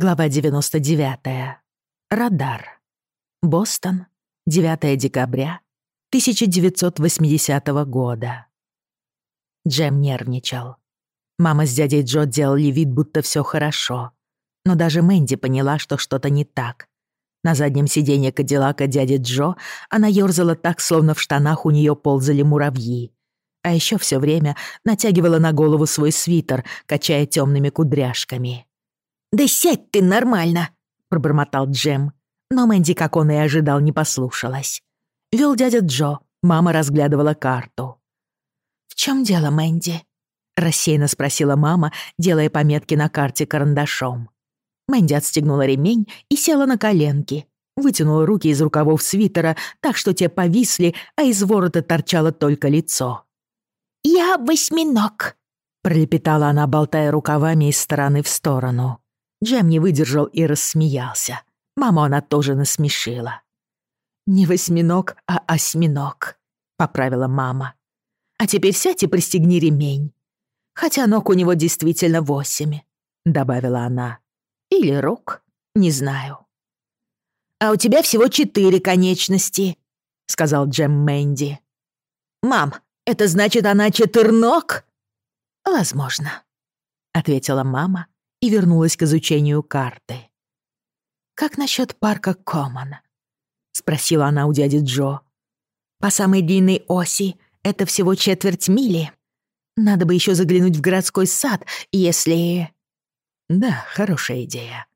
Глава 99. Радар. Бостон. 9 декабря 1980 года. Джем нервничал. Мама с дядей Джо делали вид, будто все хорошо. Но даже Мэнди поняла, что что-то не так. На заднем сиденье Кадиллака дяди Джо она ёрзала так, словно в штанах у нее ползали муравьи. А еще все время натягивала на голову свой свитер, качая темными кудряшками. «Да сядь ты нормально!» — пробормотал Джем. Но Мэнди, как он и ожидал, не послушалась. Вел дядя Джо, мама разглядывала карту. «В чем дело, Мэнди?» — рассеянно спросила мама, делая пометки на карте карандашом. Мэнди отстегнула ремень и села на коленки, вытянула руки из рукавов свитера так, что те повисли, а из ворота торчало только лицо. «Я восьминог», — пролепетала она, болтая рукавами из стороны в сторону. Джем не выдержал и рассмеялся. Маму она тоже насмешила. «Не восьминог, а осьминог», — поправила мама. «А теперь сядь и пристегни ремень. Хотя ног у него действительно восемь», — добавила она. «Или рук, не знаю». «А у тебя всего четыре конечности», — сказал Джем Мэнди. «Мам, это значит, она четырног?» «Возможно», — ответила мама и вернулась к изучению карты. «Как насчет парка Коммон?» — спросила она у дяди Джо. «По самой длинной оси это всего четверть мили. Надо бы еще заглянуть в городской сад, если...» «Да, хорошая идея.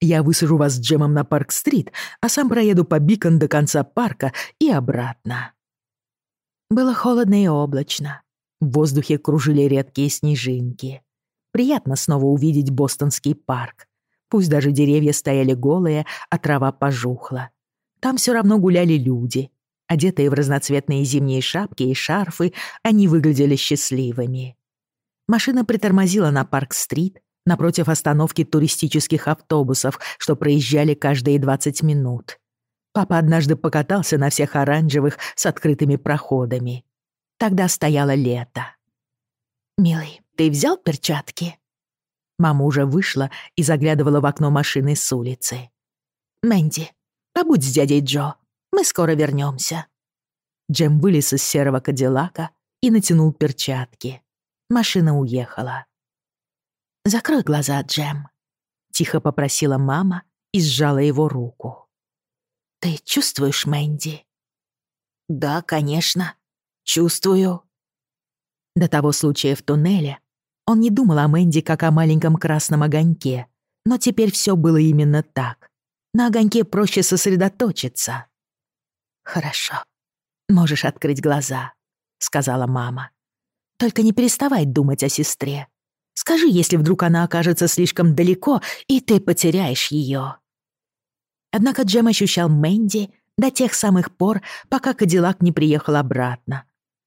Я высажу вас с Джемом на Парк-стрит, а сам проеду по Бикон до конца парка и обратно». Было холодно и облачно. В воздухе кружили редкие снежинки. Приятно снова увидеть бостонский парк. Пусть даже деревья стояли голые, а трава пожухла. Там все равно гуляли люди. Одетые в разноцветные зимние шапки и шарфы, они выглядели счастливыми. Машина притормозила на Парк-стрит, напротив остановки туристических автобусов, что проезжали каждые 20 минут. Папа однажды покатался на всех оранжевых с открытыми проходами. Тогда стояло лето. «Милый, ты взял перчатки?» Мама уже вышла и заглядывала в окно машины с улицы. «Мэнди, побудь с дядей Джо. Мы скоро вернемся. Джем вылез из серого кадиллака и натянул перчатки. Машина уехала. «Закрой глаза, Джем», — тихо попросила мама и сжала его руку. «Ты чувствуешь Мэнди?» «Да, конечно. Чувствую», до того случая в туннеле он не думал о Мэнди как о маленьком красном огоньке, но теперь все было именно так. На огоньке проще сосредоточиться. «Хорошо, можешь открыть глаза», — сказала мама. «Только не переставай думать о сестре. Скажи, если вдруг она окажется слишком далеко, и ты потеряешь ее». Однако Джем ощущал Мэнди до тех самых пор, пока Кадиллак не приехал обратно.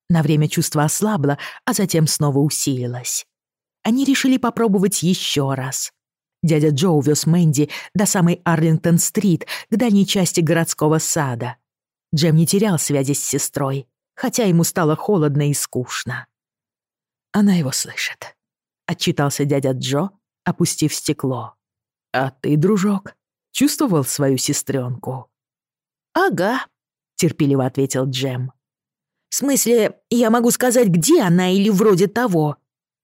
На время чувство ослабло, а затем снова усилилось. Они решили попробовать еще раз. Дядя Джо увез Мэнди до самой Арлингтон-стрит, к дальней части городского сада. Джем не терял связи с сестрой, хотя ему стало холодно и скучно. «Она его слышит», — отчитался дядя Джо, опустив стекло. «А ты, дружок, чувствовал свою сестренку?» «Ага», — терпеливо ответил Джем. В смысле, я могу сказать, где она или вроде того.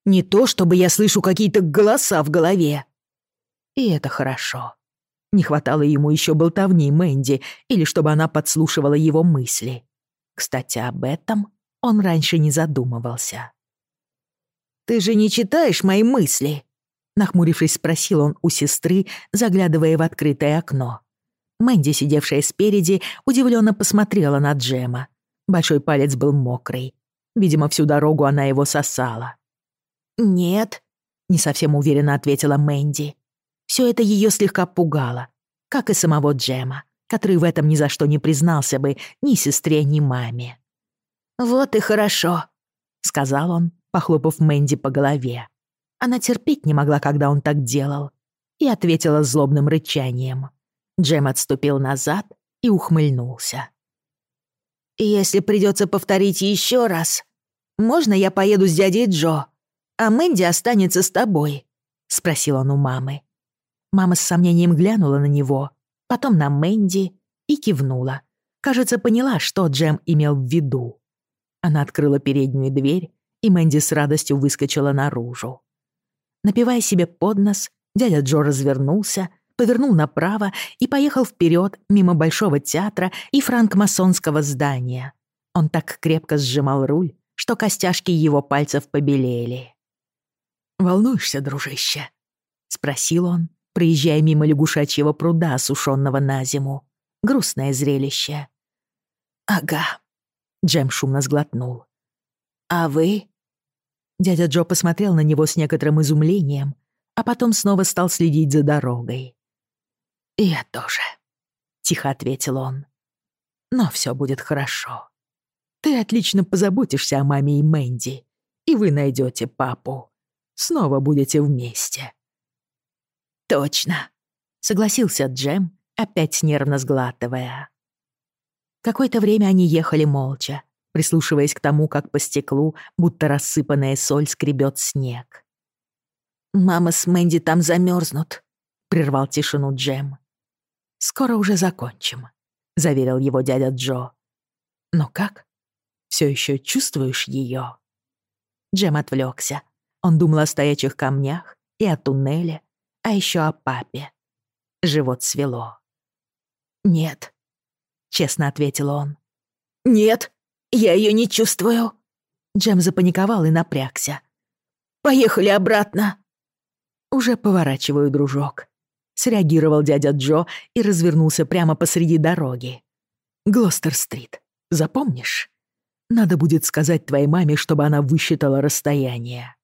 Не то, чтобы я слышу какие-то голоса в голове. И это хорошо. Не хватало ему еще болтовни Мэнди или чтобы она подслушивала его мысли. Кстати, об этом он раньше не задумывался. «Ты же не читаешь мои мысли?» Нахмурившись, спросил он у сестры, заглядывая в открытое окно. Мэнди, сидевшая спереди, удивленно посмотрела на Джема, Большой палец был мокрый. Видимо, всю дорогу она его сосала. «Нет», — не совсем уверенно ответила Мэнди. Все это ее слегка пугало, как и самого Джема, который в этом ни за что не признался бы ни сестре, ни маме. «Вот и хорошо», — сказал он, похлопав Мэнди по голове. Она терпеть не могла, когда он так делал, и ответила злобным рычанием. Джем отступил назад и ухмыльнулся. «Если придется повторить еще раз, можно я поеду с дядей Джо, а Мэнди останется с тобой?» — спросил он у мамы. Мама с сомнением глянула на него, потом на Мэнди и кивнула. Кажется, поняла, что Джем имел в виду. Она открыла переднюю дверь, и Мэнди с радостью выскочила наружу. Напивая себе под нос, дядя Джо развернулся, повернул направо и поехал вперед мимо Большого театра и франкмасонского здания. Он так крепко сжимал руль, что костяшки его пальцев побелели. «Волнуешься, дружище?» — спросил он, проезжая мимо лягушачьего пруда, осушенного на зиму. Грустное зрелище. «Ага», — Джем шумно сглотнул. «А вы?» Дядя Джо посмотрел на него с некоторым изумлением, а потом снова стал следить за дорогой. «Я тоже», — тихо ответил он. «Но все будет хорошо. Ты отлично позаботишься о маме и Мэнди, и вы найдете папу. Снова будете вместе». «Точно», — согласился Джем, опять нервно сглатывая. Какое-то время они ехали молча, прислушиваясь к тому, как по стеклу, будто рассыпанная соль, скребет снег. «Мама с Мэнди там замерзнут», — прервал тишину Джем. «Скоро уже закончим», — заверил его дядя Джо. «Но как? Все еще чувствуешь ее?» Джем отвлекся. Он думал о стоячих камнях и о туннеле, а еще о папе. Живот свело. «Нет», — честно ответил он. «Нет, я ее не чувствую». Джем запаниковал и напрягся. «Поехали обратно». «Уже поворачиваю, дружок», — среагировал дядя Джо и развернулся прямо посреди дороги. «Глостер-стрит, запомнишь? Надо будет сказать твоей маме, чтобы она высчитала расстояние».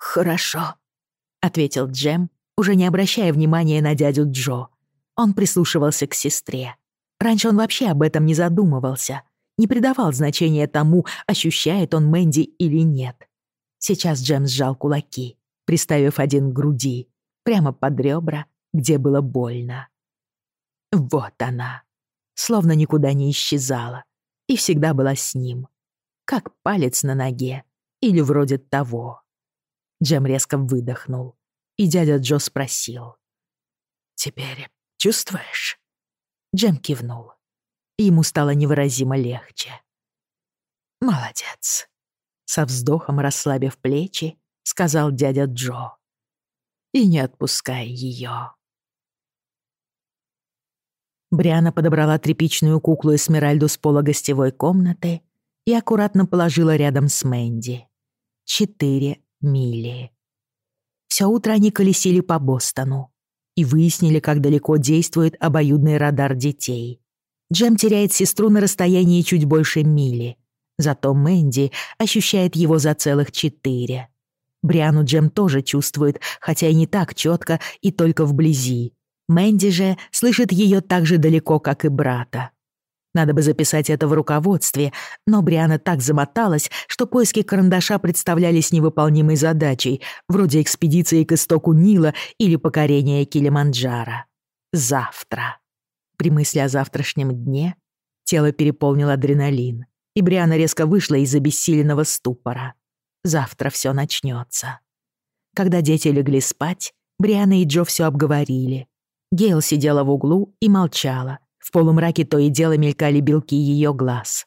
«Хорошо», — ответил Джем, уже не обращая внимания на дядю Джо. Он прислушивался к сестре. Раньше он вообще об этом не задумывался, не придавал значения тому, ощущает он Мэнди или нет. Сейчас Джем сжал кулаки, приставив один к груди, прямо под ребра, где было больно. Вот она, словно никуда не исчезала, и всегда была с ним, как палец на ноге или вроде того. Джем резко выдохнул, и дядя Джо спросил. «Теперь чувствуешь?» Джем кивнул. Ему стало невыразимо легче. «Молодец», — со вздохом расслабив плечи, сказал дядя Джо. «И не отпускай ее». Бриана подобрала тряпичную куклу Эсмеральду с пола гостевой комнаты и аккуратно положила рядом с Мэнди. Четыре мили. Все утро они колесили по Бостону и выяснили, как далеко действует обоюдный радар детей. Джем теряет сестру на расстоянии чуть больше мили, зато Мэнди ощущает его за целых четыре. Бриану Джем тоже чувствует, хотя и не так четко и только вблизи. Мэнди же слышит ее так же далеко, как и брата. Надо бы записать это в руководстве, но Бриана так замоталась, что поиски карандаша представлялись невыполнимой задачей, вроде экспедиции к истоку Нила или покорения Килиманджаро. Завтра. При мысли о завтрашнем дне тело переполнил адреналин, и Бриана резко вышла из обессиленного ступора. Завтра все начнется. Когда дети легли спать, Бриана и Джо все обговорили. Гейл сидела в углу и молчала, в полумраке то и дело мелькали белки ее глаз.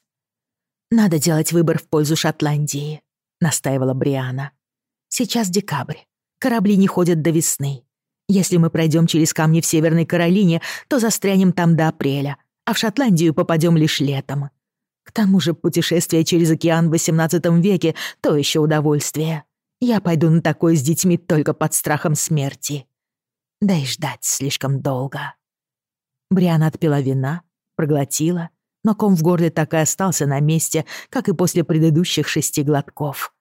«Надо делать выбор в пользу Шотландии», — настаивала Бриана. «Сейчас декабрь. Корабли не ходят до весны. Если мы пройдем через камни в Северной Каролине, то застрянем там до апреля, а в Шотландию попадем лишь летом. К тому же путешествие через океан в XVIII веке — то еще удовольствие. Я пойду на такое с детьми только под страхом смерти. Да и ждать слишком долго». Бриана отпила вина, проглотила, но ком в горле так и остался на месте, как и после предыдущих шести глотков.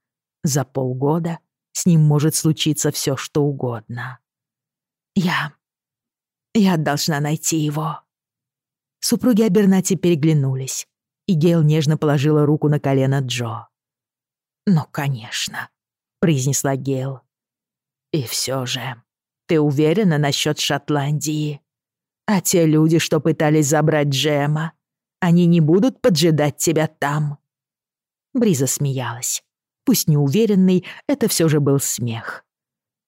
За полгода с ним может случиться все, что угодно. «Я... я должна найти его». Супруги Абернати переглянулись, и Гейл нежно положила руку на колено Джо. «Ну, конечно», — произнесла Гейл. «И все же, ты уверена насчет Шотландии?» А те люди, что пытались забрать Джема, они не будут поджидать тебя там». Бриза смеялась. Пусть неуверенный, это все же был смех.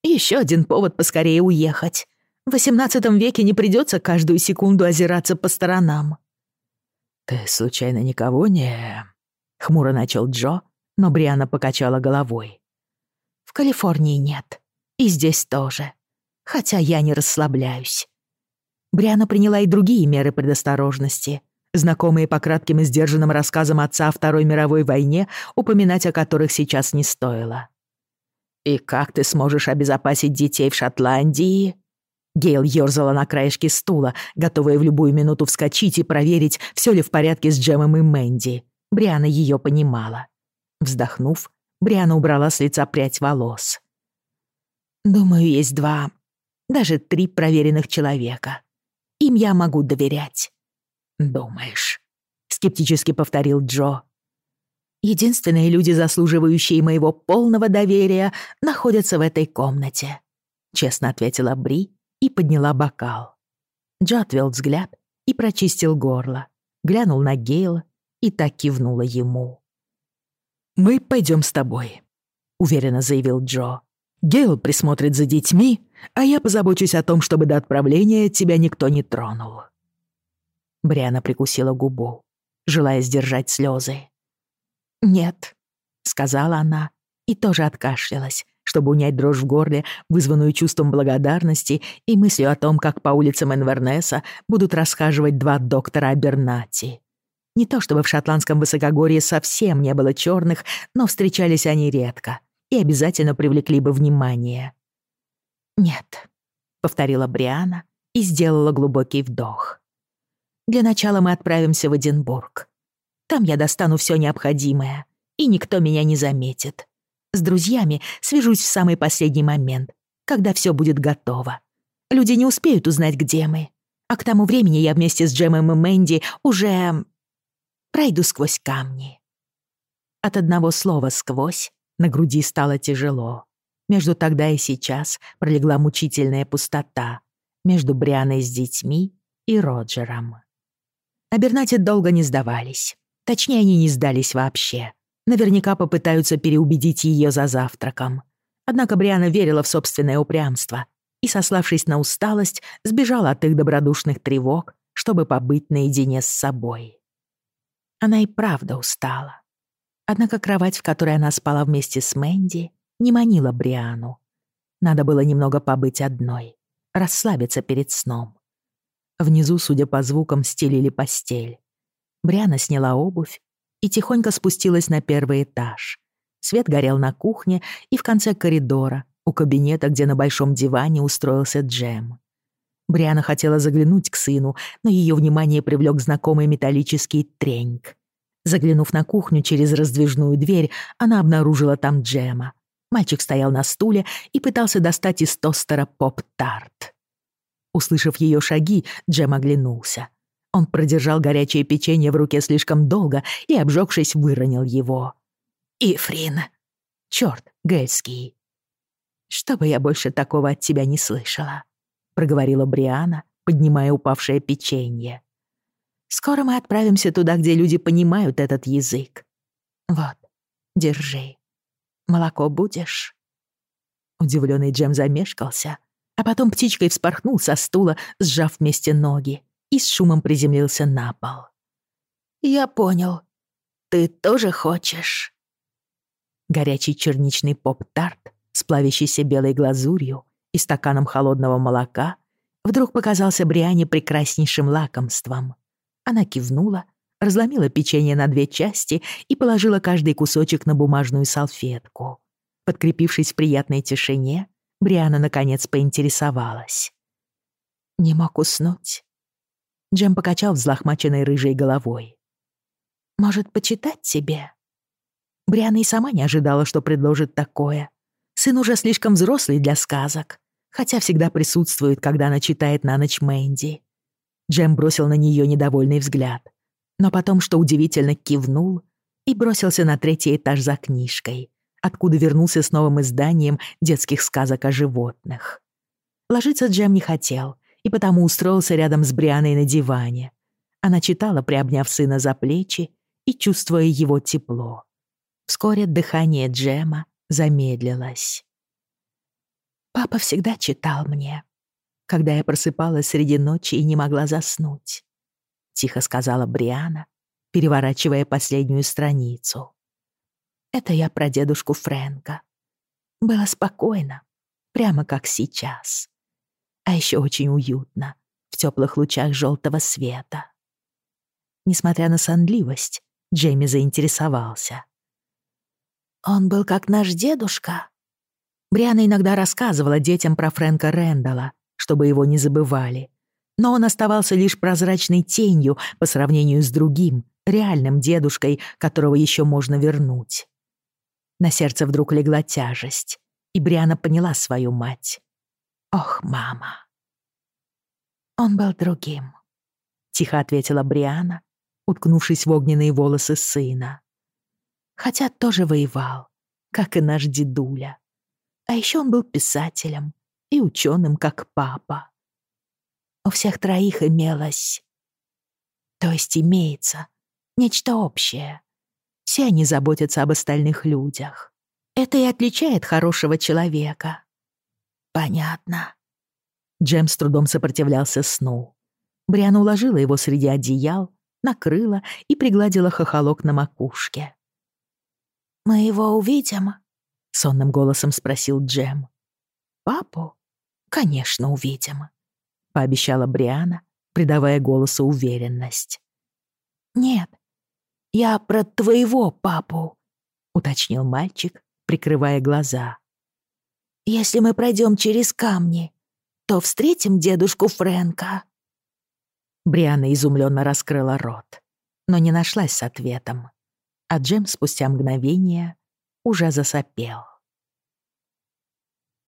Еще один повод поскорее уехать. В XVIII веке не придется каждую секунду озираться по сторонам. «Ты случайно никого не...» — хмуро начал Джо, но Бриана покачала головой. «В Калифорнии нет. И здесь тоже. Хотя я не расслабляюсь». Бриана приняла и другие меры предосторожности, знакомые по кратким и сдержанным рассказам отца о Второй мировой войне, упоминать о которых сейчас не стоило. «И как ты сможешь обезопасить детей в Шотландии?» Гейл ёрзала на краешке стула, готовая в любую минуту вскочить и проверить, все ли в порядке с Джемом и Мэнди. Бриана ее понимала. Вздохнув, Бриана убрала с лица прядь волос. «Думаю, есть два, даже три проверенных человека. Им я могу доверять». «Думаешь?» — скептически повторил Джо. «Единственные люди, заслуживающие моего полного доверия, находятся в этой комнате», — честно ответила Бри и подняла бокал. Джо отвел взгляд и прочистил горло, глянул на Гейла и так кивнула ему. «Мы пойдем с тобой», — уверенно заявил Джо. «Гейл присмотрит за детьми, а я позабочусь о том, чтобы до отправления тебя никто не тронул». Бриана прикусила губу, желая сдержать слезы. «Нет», — сказала она и тоже откашлялась, чтобы унять дрожь в горле, вызванную чувством благодарности и мыслью о том, как по улицам Энвернеса будут расхаживать два доктора Абернати. Не то чтобы в шотландском высокогорье совсем не было черных, но встречались они редко и обязательно привлекли бы внимание. «Нет», — повторила Бриана и сделала глубокий вдох. «Для начала мы отправимся в Эдинбург. Там я достану все необходимое, и никто меня не заметит. С друзьями свяжусь в самый последний момент, когда все будет готово. Люди не успеют узнать, где мы. А к тому времени я вместе с Джемом и Мэнди уже пройду сквозь камни. От одного слова «сквозь» на груди стало тяжело. Между тогда и сейчас пролегла мучительная пустота между Брианой с детьми и Роджером. Абернати долго не сдавались. Точнее, они не сдались вообще. Наверняка попытаются переубедить ее за завтраком. Однако Бриана верила в собственное упрямство и, сославшись на усталость, сбежала от их добродушных тревог, чтобы побыть наедине с собой. Она и правда устала. Однако кровать, в которой она спала вместе с Мэнди, не манила Бриану. Надо было немного побыть одной, расслабиться перед сном. Внизу, судя по звукам, стелили постель. Бриана сняла обувь и тихонько спустилась на первый этаж. Свет горел на кухне и в конце коридора, у кабинета, где на большом диване устроился Джем. Бриана хотела заглянуть к сыну, но ее внимание привлек знакомый металлический треньк. Заглянув на кухню через раздвижную дверь, она обнаружила там Джема. Мальчик стоял на стуле и пытался достать из тостера поп-тарт. Услышав ее шаги, Джем оглянулся. Он продержал горячее печенье в руке слишком долго и, обжегшись, выронил его. «Ифрин! Чёрт, Гельский! Чтобы я больше такого от тебя не слышала!» — проговорила Бриана, поднимая упавшее печенье. «Скоро мы отправимся туда, где люди понимают этот язык. Вот, держи. Молоко будешь?» Удивленный Джем замешкался, а потом птичкой вспорхнул со стула, сжав вместе ноги, и с шумом приземлился на пол. «Я понял. Ты тоже хочешь?» Горячий черничный поп-тарт с плавящейся белой глазурью и стаканом холодного молока вдруг показался Бриане прекраснейшим лакомством. Она кивнула, разломила печенье на две части и положила каждый кусочек на бумажную салфетку. Подкрепившись в приятной тишине, Бриана наконец поинтересовалась. «Не мог уснуть?» Джем покачал взлохмаченной рыжей головой. «Может, почитать тебе?» Бриана и сама не ожидала, что предложит такое. Сын уже слишком взрослый для сказок хотя всегда присутствует, когда она читает на ночь Мэнди. Джем бросил на нее недовольный взгляд, но потом, что удивительно, кивнул и бросился на третий этаж за книжкой, откуда вернулся с новым изданием детских сказок о животных. Ложиться Джем не хотел и потому устроился рядом с Брианой на диване. Она читала, приобняв сына за плечи и чувствуя его тепло. Вскоре дыхание Джема замедлилось. Папа всегда читал мне. когда я просыпалась среди ночи и не могла заснуть», — тихо сказала Бриана, переворачивая последнюю страницу. «Это я про дедушку Фрэнка. Было спокойно, прямо как сейчас. А еще очень уютно, в теплых лучах желтого света». Несмотря на сонливость, Джейми заинтересовался. «Он был как наш дедушка?» Бриана иногда рассказывала детям про Фрэнка Рэндалла, чтобы его не забывали. Но он оставался лишь прозрачной тенью по сравнению с другим, реальным дедушкой, которого еще можно вернуть. На сердце вдруг легла тяжесть, и Бриана поняла свою мать. «Ох, мама!» «Он был другим», — тихо ответила Бриана, уткнувшись в огненные волосы сына. «Хотя тоже воевал, как и наш дедуля. А еще он был писателем и ученым, как папа. У всех троих имелось... То есть имеется нечто общее. Все они заботятся об остальных людях. Это и отличает хорошего человека. Понятно. Джем с трудом сопротивлялся сну. Бриана уложила его среди одеял, накрыла и пригладила хохолок на макушке. «Мы его увидим?» — сонным голосом спросил Джем. «Папу? Конечно, увидим», — пообещала Бриана, придавая голосу уверенность. «Нет, я про твоего папу», — уточнил мальчик, прикрывая глаза. «Если мы пройдем через камни, то встретим дедушку Фрэнка». Бриана изумленно раскрыла рот, но не нашлась с ответом, а Джем спустя мгновение уже засопел.